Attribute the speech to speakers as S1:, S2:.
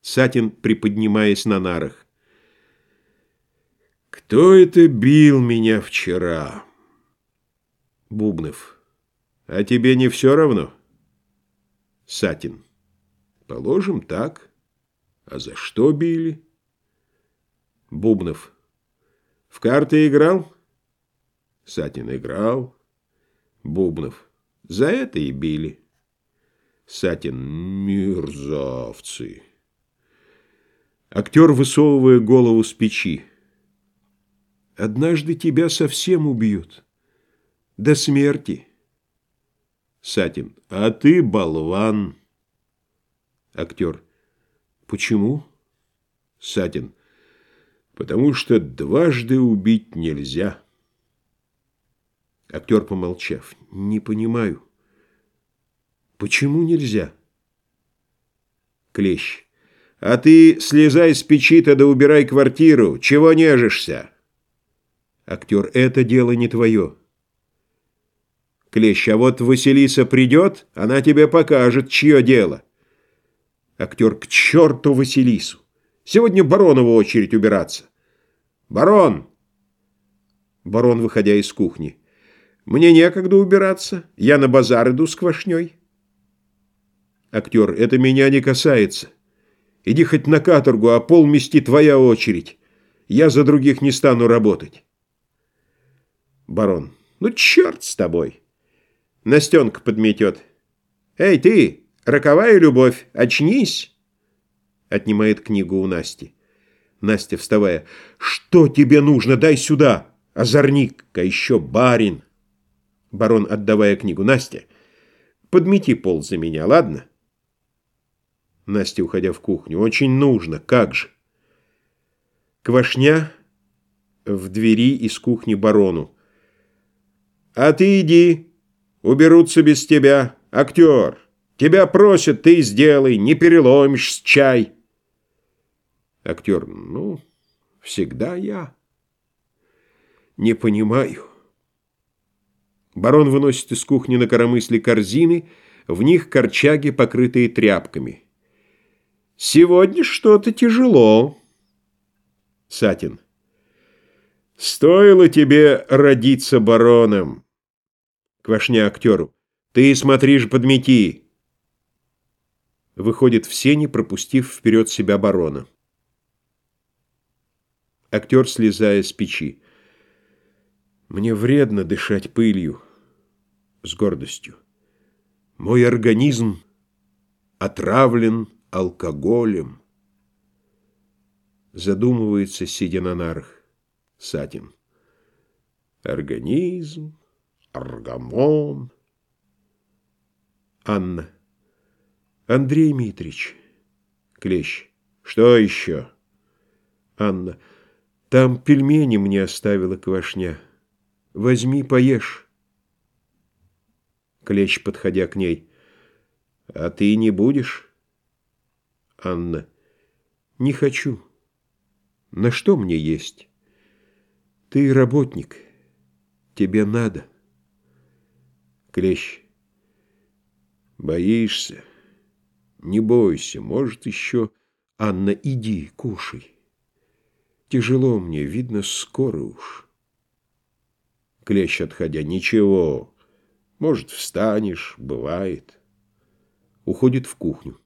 S1: Сатин, приподнимаясь на нарах. «Кто это бил меня вчера?» Бубнов. «А тебе не все равно?» Сатин. «Положим так. А за что били?» Бубнов. «В карты играл?» Сатин играл. Бубнов. «За это и били». Сатин. «Мерзавцы!» Актер, высовывая голову с печи. «Однажды тебя совсем убьют. До смерти». Сатин. «А ты болван». Актер. «Почему?» Сатин. «Потому что дважды убить нельзя». Актер, помолчав. «Не понимаю. Почему нельзя?» Клещ. А ты слезай с печи-то да убирай квартиру. Чего нежишься? Актер, это дело не твое. Клещ, а вот Василиса придет, она тебе покажет, чье дело. Актер, к черту Василису. Сегодня баронову очередь убираться. Барон! Барон, выходя из кухни. Мне некогда убираться. Я на базар иду с квашней. Актер, это меня не касается. Иди хоть на каторгу, а пол мести твоя очередь. Я за других не стану работать. Барон. Ну, черт с тобой. Настенка подметет. Эй, ты, роковая любовь, очнись. Отнимает книгу у Насти. Настя, вставая. Что тебе нужно? Дай сюда. Озорник, а еще барин. Барон, отдавая книгу. Настя, подмети пол за меня, ладно? Настя, уходя в кухню. «Очень нужно. Как же?» Квашня в двери из кухни барону. «А ты иди. Уберутся без тебя. Актер. Тебя просят, ты сделай. Не переломишь с чай». Актер. «Ну, всегда я. Не понимаю». Барон выносит из кухни на коромысле корзины, в них корчаги, покрытые тряпками. Сегодня что-то тяжело. Сатин. Стоило тебе родиться бароном. Квашня актеру. Ты смотри же, подмети. Выходит в сени, пропустив вперед себя барона. Актер, слезая с печи. Мне вредно дышать пылью. С гордостью. Мой организм отравлен алкоголем. Задумывается, сидя на нарах, Сатин. Организм, аргамон. Анна. Андрей Митрич. Клещ. Что еще? Анна. Там пельмени мне оставила квашня. Возьми, поешь. Клещ, подходя к ней. А ты не будешь? Анна. Не хочу. На что мне есть? Ты работник. Тебе надо. Клещ. Боишься? Не бойся, может, еще... Анна, иди, кушай. Тяжело мне, видно, скоро уж. Клещ, отходя, ничего. Может, встанешь, бывает. Уходит в кухню.